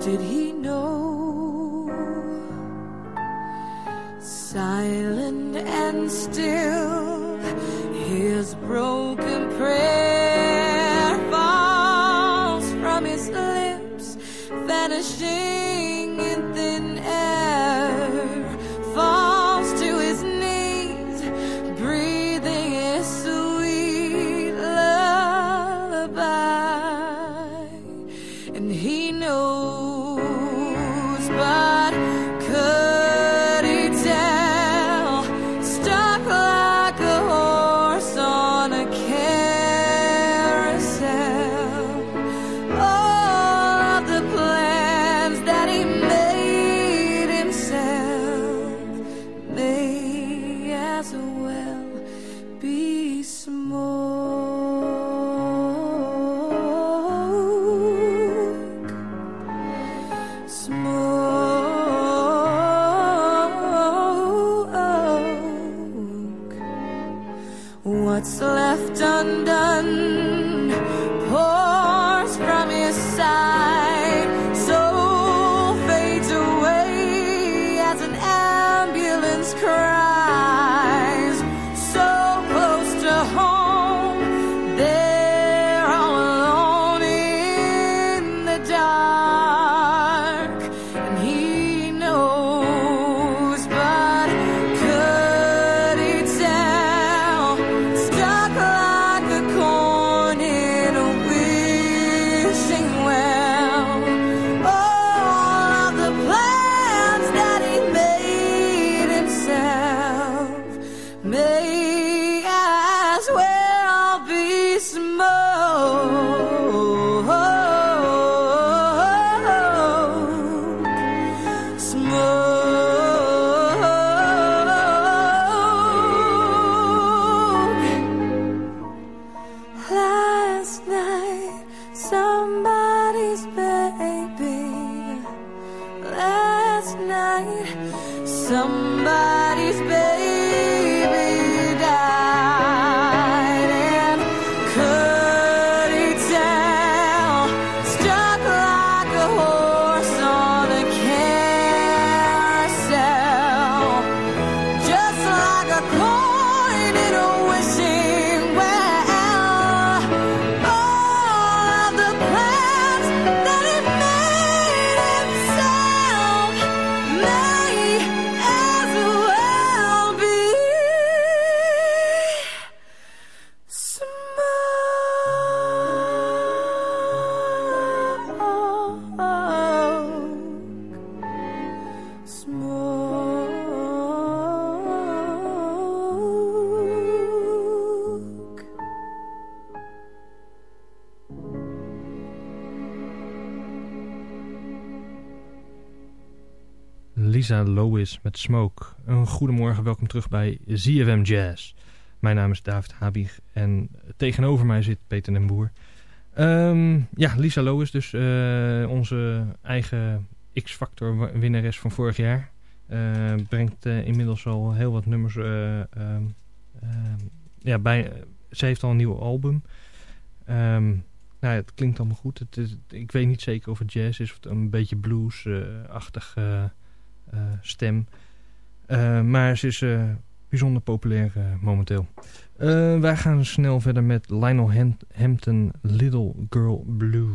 did he know? Silent and still, his broken prayer falls from his lips, vanishing Miss Lisa Lois met Smoke. Een goedemorgen, welkom terug bij ZFM Jazz. Mijn naam is David Habig en tegenover mij zit Peter den Boer. Ehm, ja, Lisa Lois dus, eh, onze eigen X-Factor winnares van vorig jaar. Eh, brengt eh, inmiddels al heel wat nummers eh, ehm, ehm, ja, bij. ze heeft al een nieuw album. Nou, ja, het klinkt allemaal goed. Het is, ik weet niet zeker of het jazz is of een beetje blues-achtig stem. Eh, maar ze is eh, bijzonder populair eh, momenteel. Wij gaan snel verder met Lionel Ham- Hampton, Little Girl Blue.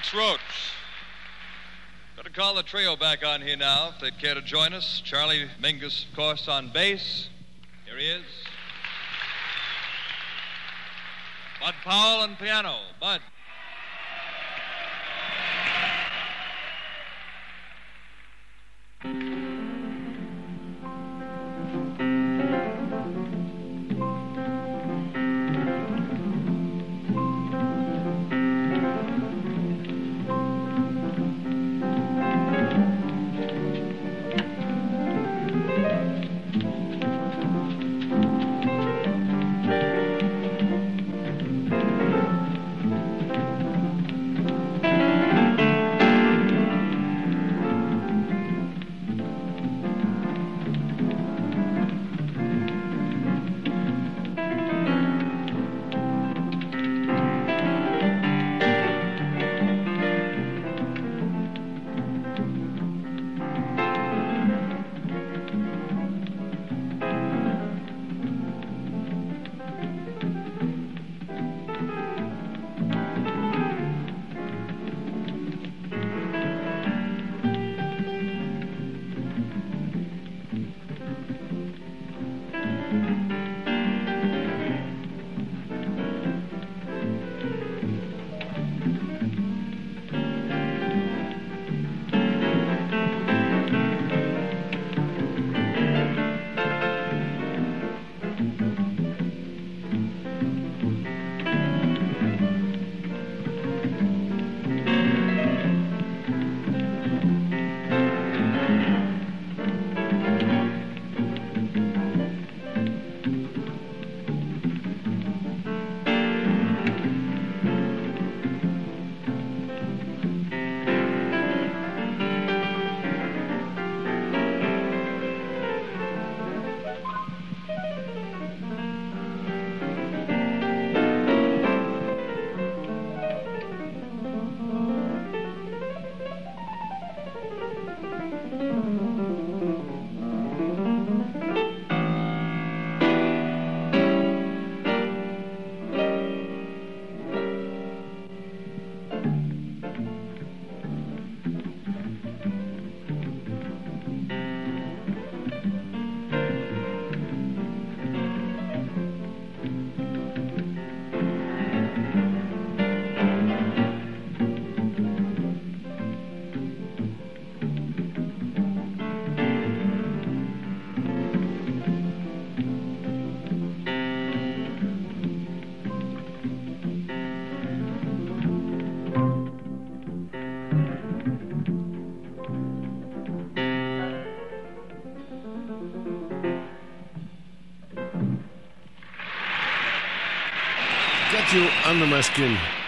Max Roach. Going to call the trio back on here now, if they'd care to join us. Charlie Mingus, of course, on bass. Here he is. Bud Powell on piano. Bud. Got You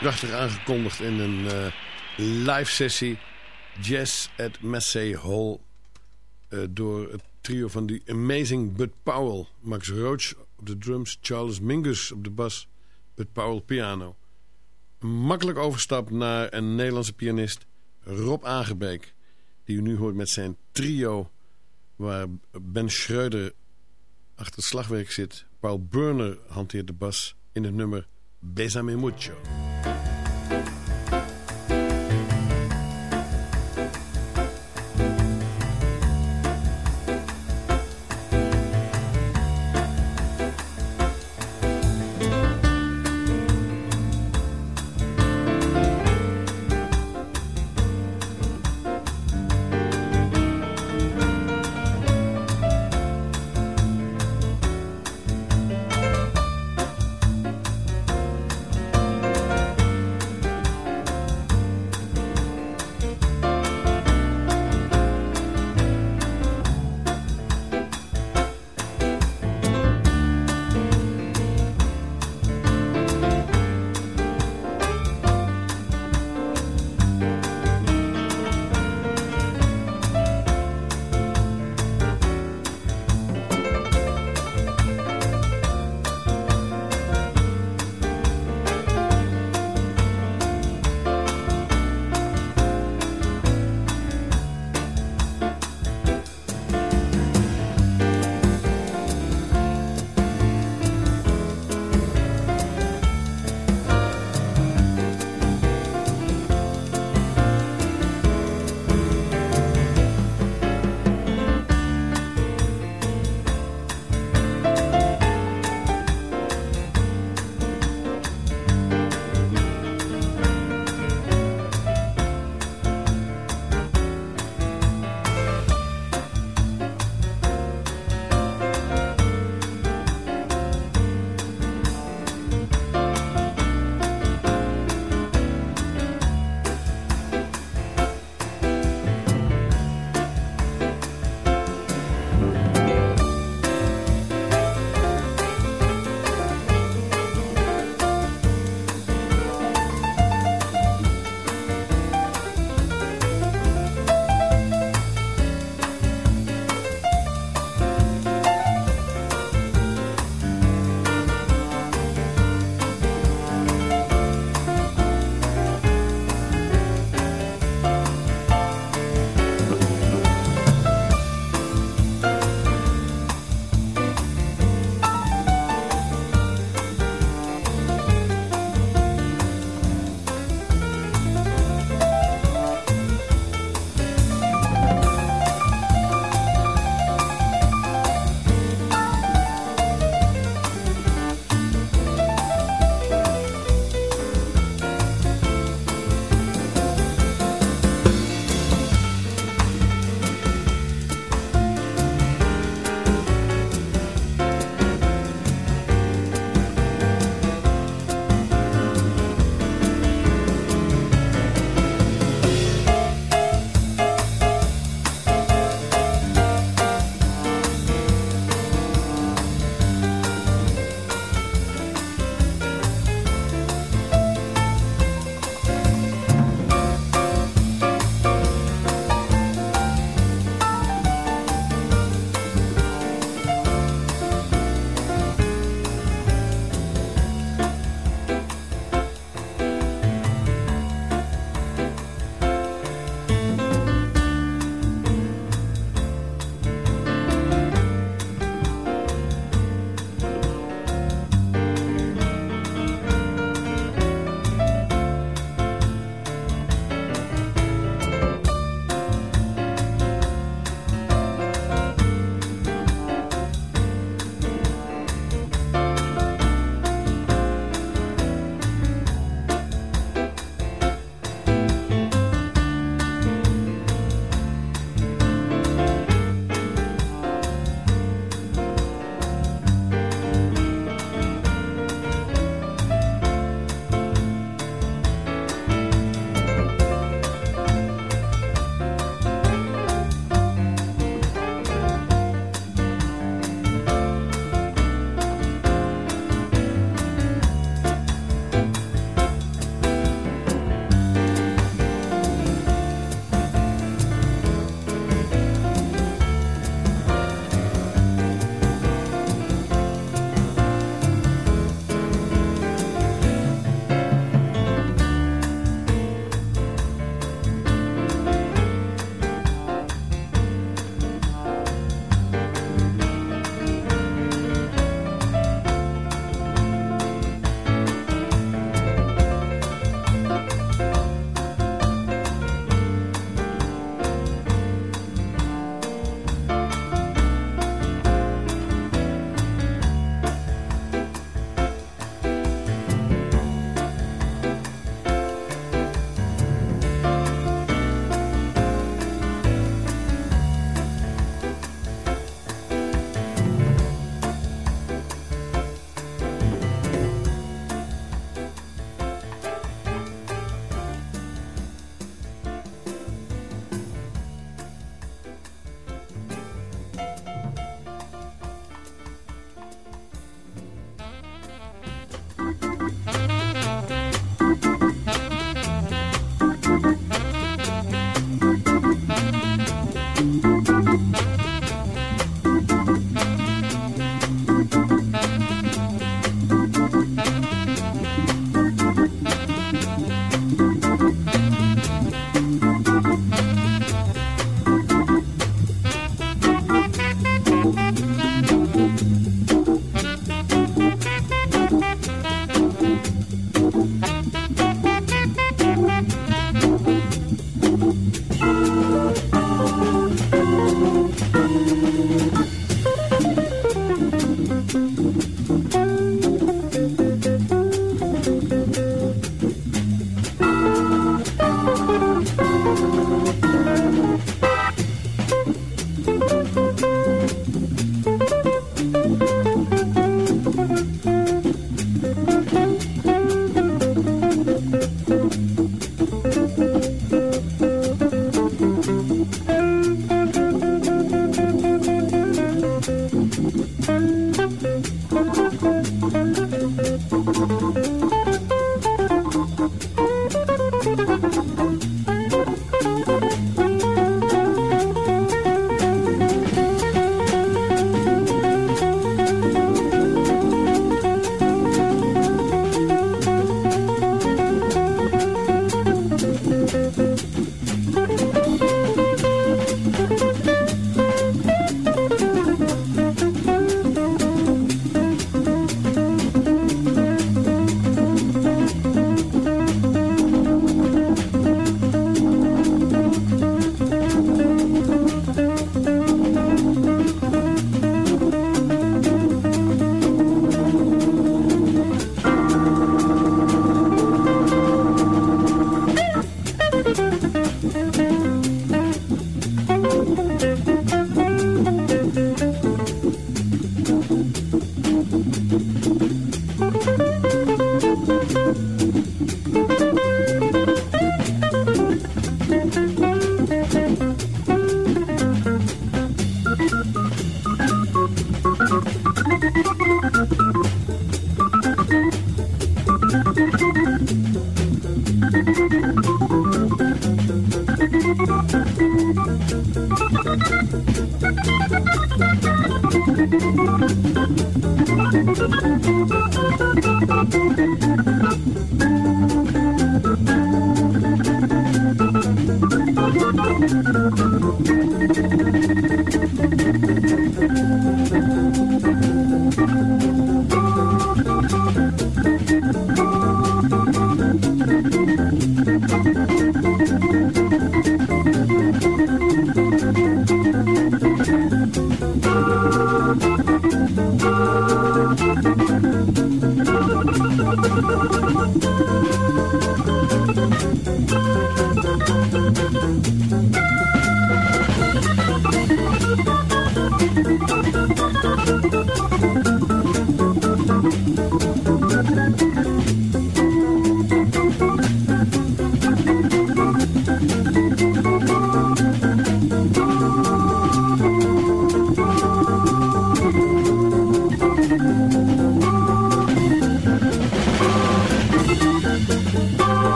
Prachtig aangekondigd in een uh, live sessie. Jazz at Massey Hall. Uh, door het trio van die amazing Bud Powell. Max Roach op de drums. Charles Mingus op de bas. Bud Powell piano. Makkelijk overstap naar een Nederlandse pianist. Rob Aangebeek. Die u nu hoort met zijn trio. Waar Ben Schreuder achter het slagwerk zit. Paul Burner hanteert de bas in het nummer... Bésame mucho.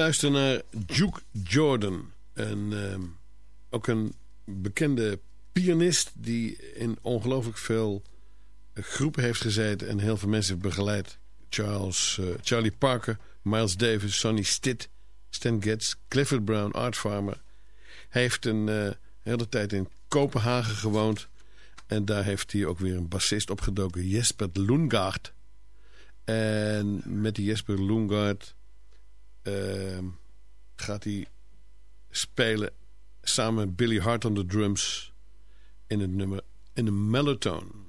Luisteren naar Duke Jordan. En, ehm, ook een bekende pianist die in ongelooflijk veel groepen heeft gezeten... en heel veel mensen heeft begeleid. Charles, eh, Charlie Parker, Miles Davis, Sonny Stitt, Stan Getz, Clifford Brown, Art Farmer. Hij heeft een eh, hele tijd in Kopenhagen gewoond... En daar heeft hij ook weer een bassist opgedoken, Jesper Lundgaard. En met die Jesper Lundgaard gaat hij spelen samen met Billy Hart on de drums in het nummer in een mellotone.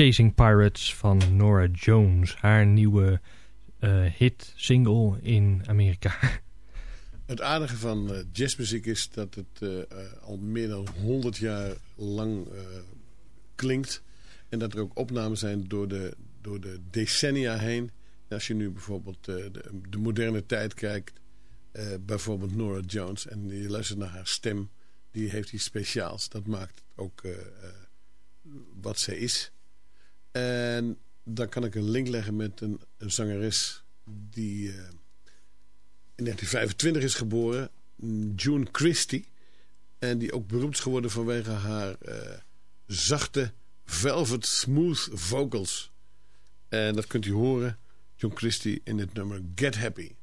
Chasing Pirates van Nora Jones. Haar nieuwe uh, hit single in Amerika. Het aardige van uh, jazzmuziek is dat het uh, al meer dan 100 jaar lang klinkt. En dat er ook opnames zijn door de, door de decennia heen. als je nu bijvoorbeeld de, de, moderne tijd kijkt. bijvoorbeeld Nora Jones. En je luistert naar haar stem. Die heeft iets speciaals. Dat maakt ook wat zij is. En dan kan ik een link leggen met een, een zangeres die uh, in 1925 is geboren. June Christie. En die ook beroemd is geworden vanwege haar uh, zachte, velvet, smooth vocals. En dat kunt u horen, June Christie, in het nummer Get Happy.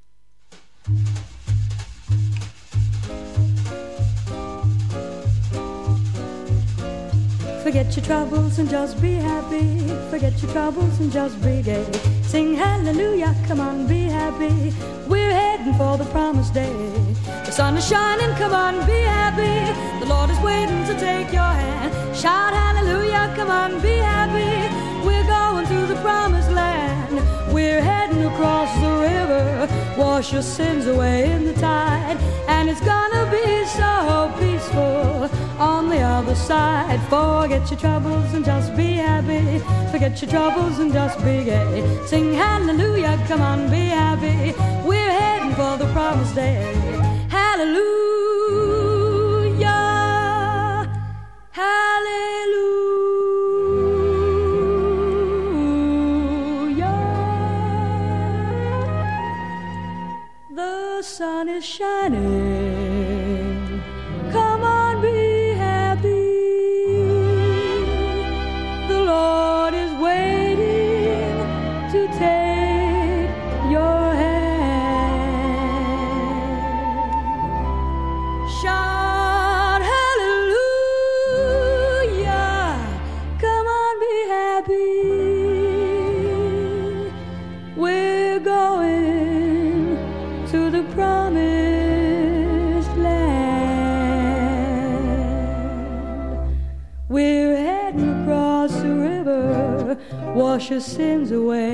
Forget your troubles and just be happy. Forget your troubles and just be gay. Sing hallelujah, come on, be happy. We're heading for the promised day. The sun is shining, come on, be happy. The Lord is waiting to take your hand. Shout hallelujah, come on, be happy. We're going to the promised land. We're heading across the river. Wash your sins away in the tide. And it's gonna be so peaceful on the other side. Forget your troubles and just be happy. Forget your troubles and just be gay. Sing hallelujah, come on, be happy. We're heading for the promised day. Hallelujah, hallelujah. Sun is shining. Sins away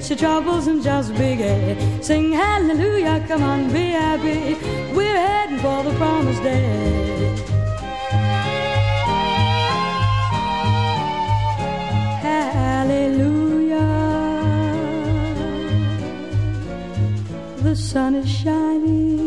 Forget your troubles and just be gay. Sing hallelujah, come on, be happy. We're heading for the promised day. Hallelujah. The sun is shining.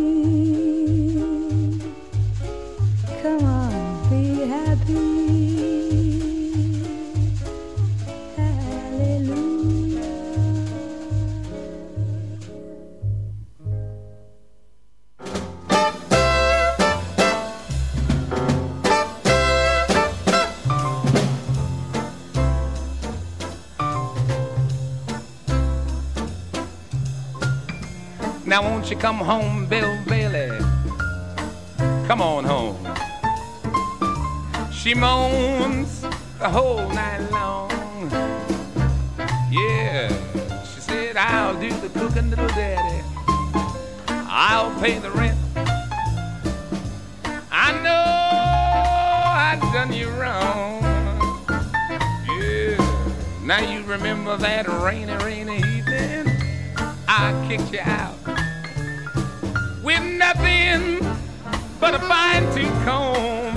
Come home, Bill Bailey? Come on home. She moans the whole night long. Yeah, she said, I'll do the cooking, little daddy. I'll pay the rent. I know I done you wrong. Yeah, now you remember that rainy, rainy evening I kicked you out nothing but a fine tooth comb.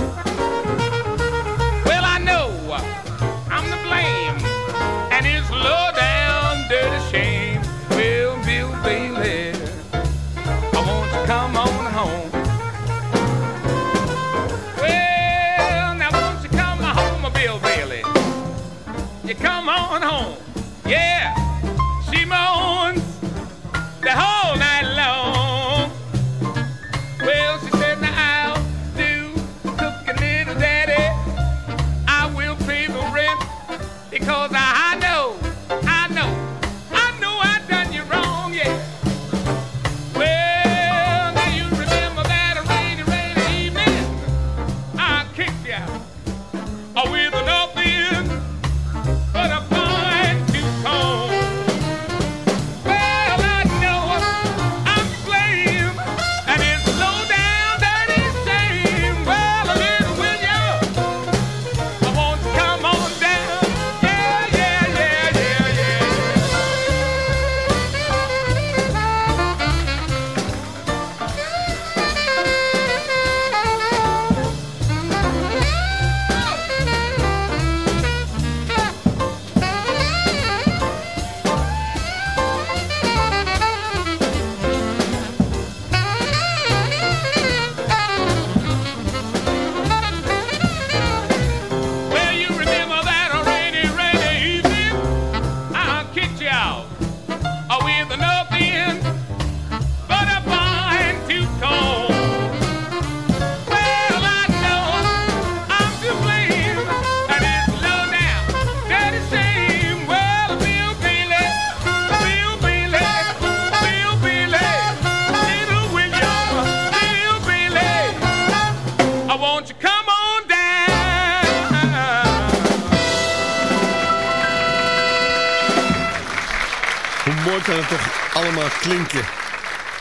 Klinken.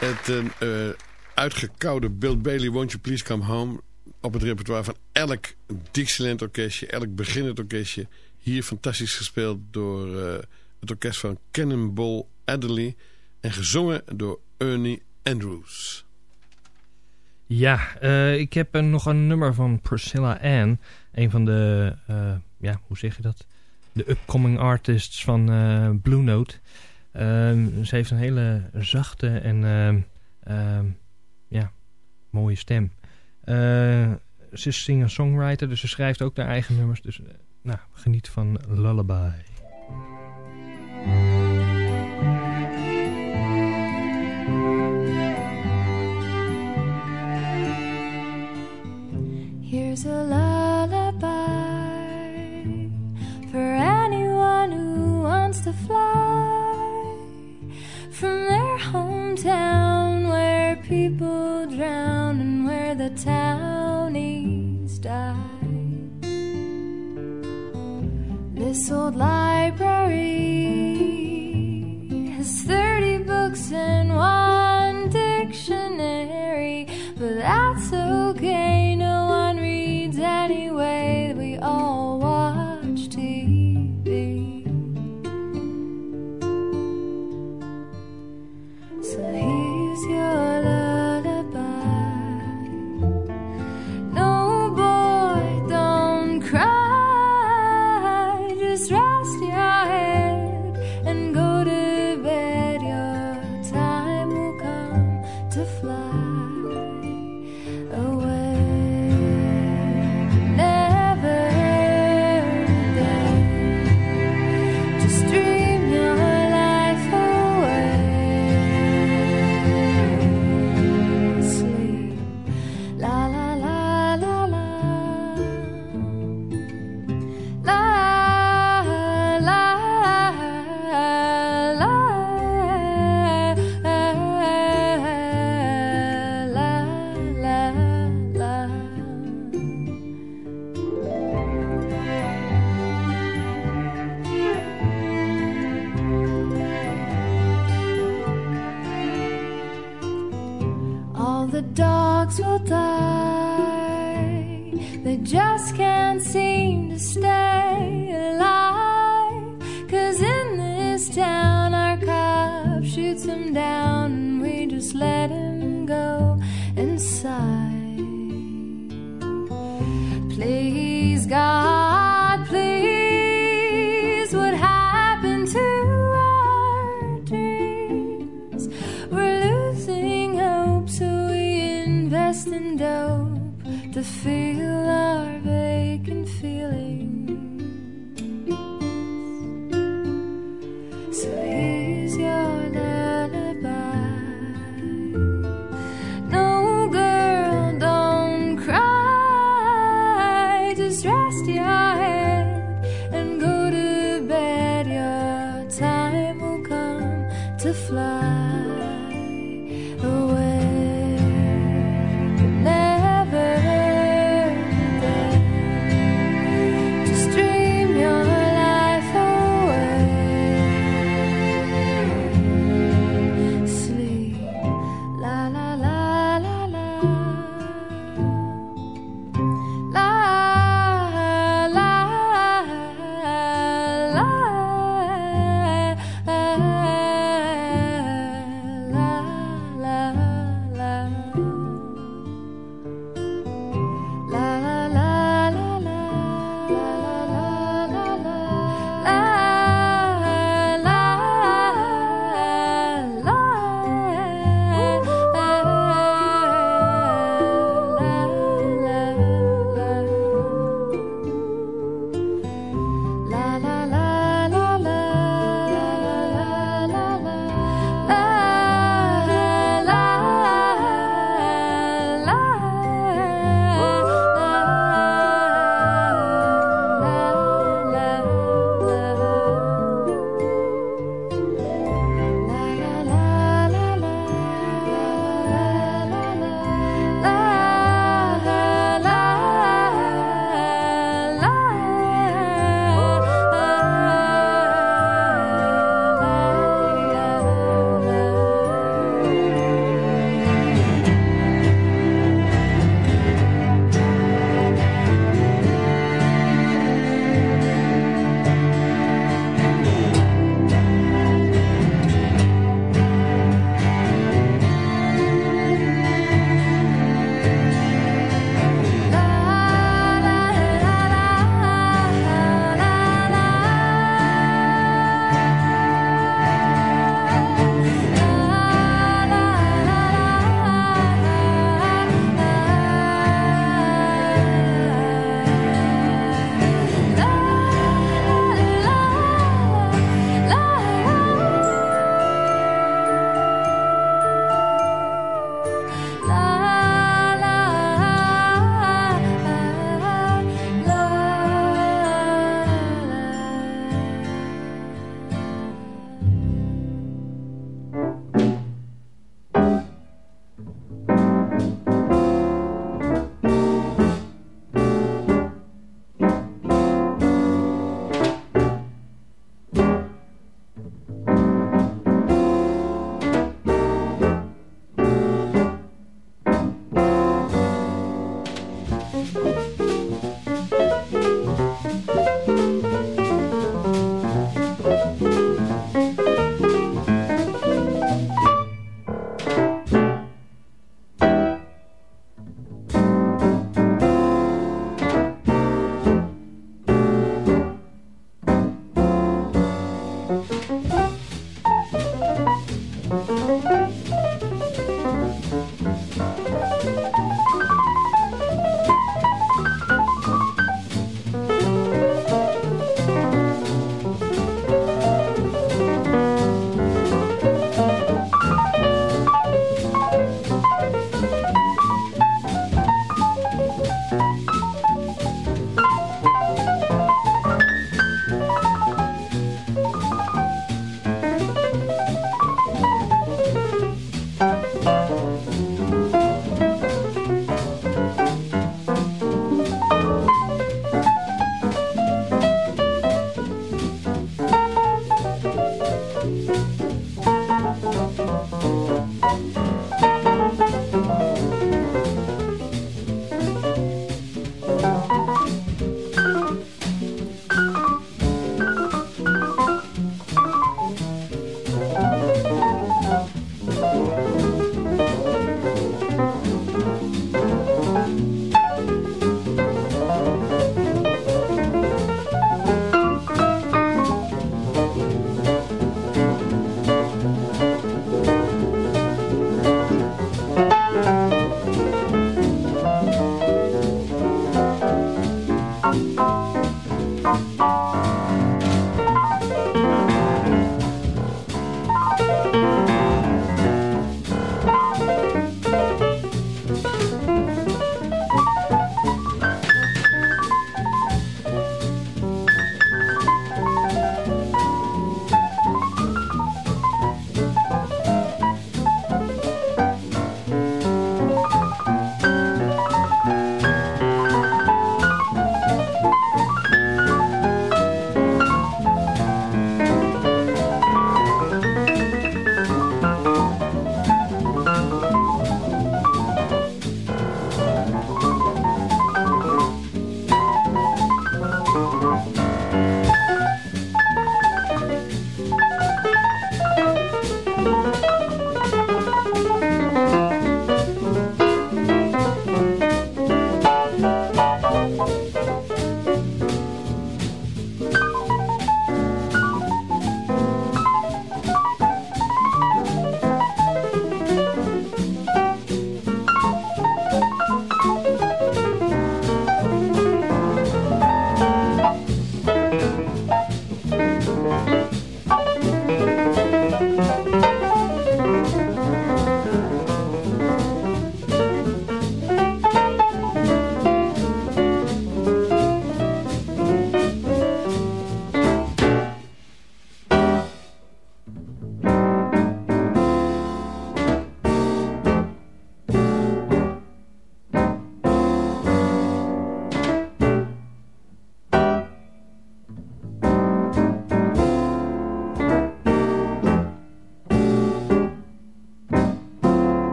Het uh, uitgekoude Bill Bailey, Won't You Please Come Home... op het repertoire van elk Dixieland orkestje, elk beginnend orkestje. Hier fantastisch gespeeld door uh, het orkest van Cannonball Adderley... en gezongen door Ernie Andrews. Ja, uh, ik heb nog een nummer van Priscilla Ann. Een van de, ja, hoe zeg je dat? De upcoming artists van Blue Note. Ehm, ze heeft een hele zachte en ehm, ehm, ja, mooie stem. ze is singer-songwriter, dus ze schrijft ook haar eigen nummers. Dus nou, geniet van Lullaby. Here's a lullaby for anyone who wants to fly from their hometown where people drown and where the townies die. This old library has 30 books and one dictionary, but that's Sweet.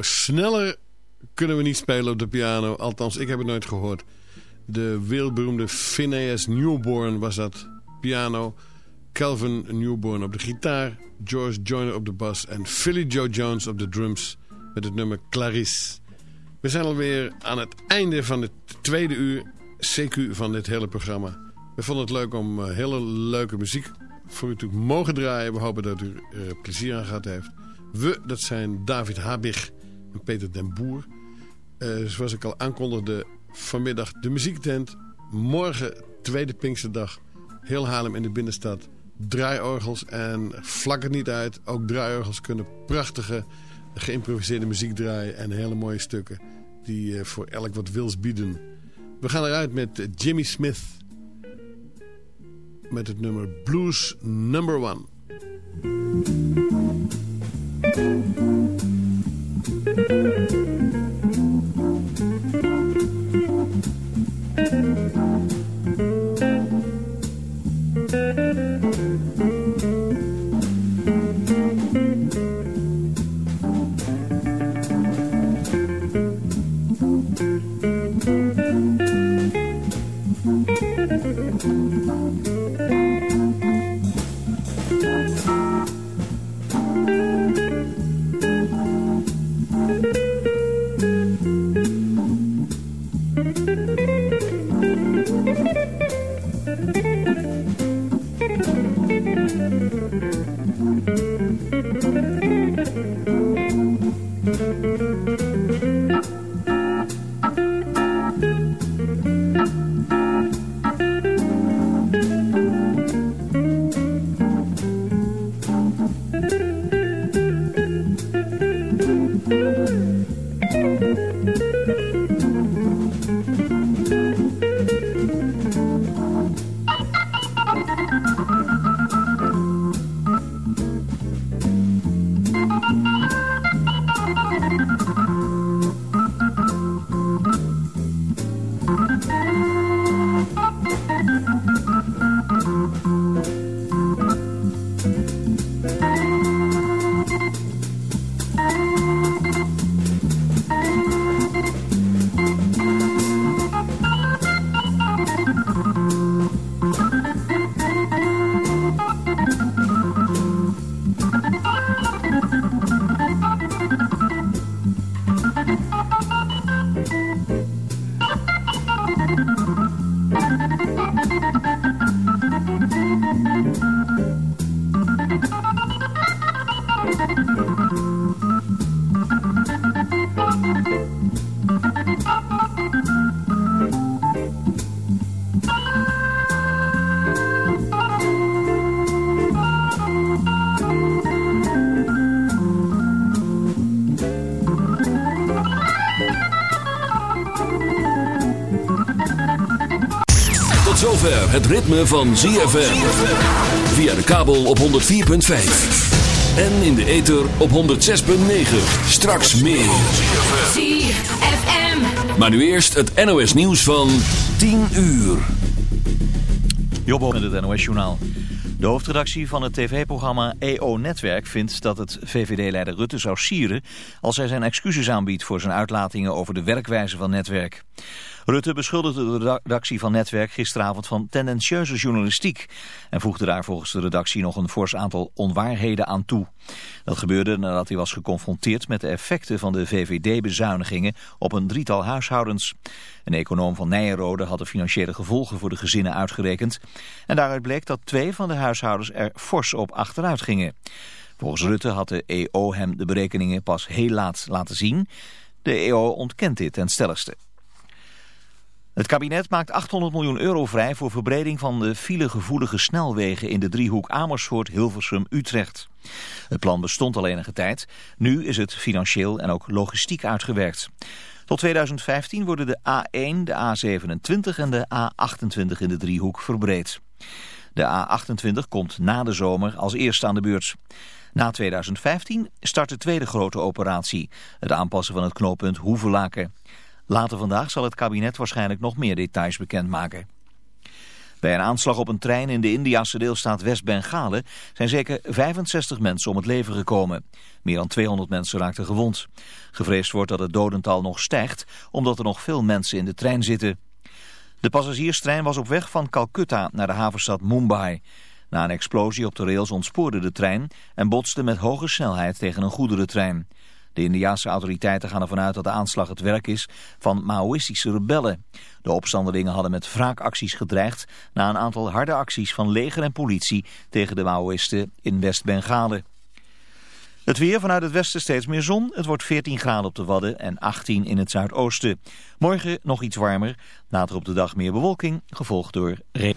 Sneller kunnen we niet spelen op de piano. Althans, ik heb het nooit gehoord. De wereldberoemde Phineas Newborn was dat. Piano. Calvin Newborn op de gitaar. George Joyner op de bas. En Philly Joe Jones op de drums. Met het nummer Clarice. We zijn alweer aan het einde van het tweede uur. CQ van dit hele programma. We vonden het leuk om uh, hele leuke muziek voor u te mogen draaien. We hopen dat u er uh, plezier aan gehad heeft. We, dat zijn David Habig en Peter den Boer. Uh, zoals ik al aankondigde, vanmiddag de muziektent. Morgen, tweede Pinksterdag, heel Haarlem in de binnenstad. Draaiorgels en vlak het niet uit. Ook draaiorgels kunnen prachtige, geïmproviseerde muziek draaien. En hele mooie stukken die uh, voor elk wat wils bieden. We gaan eruit met Jimmy Smith. Met het nummer Blues Number One. thank you het ritme van ZFM. Via de kabel op 104.5. En in de ether op 106.9. Straks meer. ZFM. Maar nu eerst het NOS nieuws van 10 uur. Jobbo met het NOS journaal. De hoofdredactie van het tv-programma EO Netwerk vindt dat het VVD-leider Rutte zou sieren... als hij zijn excuses aanbiedt voor zijn uitlatingen over de werkwijze van Netwerk. Rutte beschuldigde de redactie van Netwerk gisteravond van tendentieuze journalistiek en voegde daar volgens de redactie nog een fors aantal onwaarheden aan toe. Dat gebeurde nadat hij was geconfronteerd met de effecten van de VVD-bezuinigingen op een drietal huishoudens. Een econoom van Nijenrode had de financiële gevolgen voor de gezinnen uitgerekend en daaruit bleek dat twee van de huishoudens er fors op achteruit gingen. Volgens Rutte had de EO hem de berekeningen pas heel laat laten zien. De EO ontkent dit ten stelligste. Het kabinet maakt 800 miljoen euro vrij voor verbreding van de filegevoelige snelwegen in de driehoek Amersfoort, Hilversum, Utrecht. Het plan bestond al enige tijd. Nu is het financieel en ook logistiek uitgewerkt. Tot 2015 worden de A1, de A27 en de A28 in de driehoek verbreed. De A28 komt na de zomer als eerste aan de beurt. Na 2015 start de tweede grote operatie, het aanpassen van het knooppunt Hoevelaken. Later vandaag zal het kabinet waarschijnlijk nog meer details bekendmaken. Bij een aanslag op een trein in de Indiase deelstaat West-Bengalen zijn zeker 65 mensen om het leven gekomen. Meer dan 200 mensen raakten gewond. Gevreesd wordt dat het dodental nog stijgt omdat er nog veel mensen in de trein zitten. De passagierstrein was op weg van Calcutta naar de havenstad Mumbai. Na een explosie op de rails ontspoorde de trein en botste met hoge snelheid tegen een goederentrein. De Indiaanse autoriteiten gaan ervan uit dat de aanslag het werk is van Maoïstische rebellen. De opstandelingen hadden met wraakacties gedreigd na een aantal harde acties van leger en politie tegen de Maoïsten in West-Bengalen. Het weer vanuit het westen steeds meer zon. Het wordt 14 graden op de Wadden en 18 in het zuidoosten. Morgen nog iets warmer. Later op de dag meer bewolking, gevolgd door regen.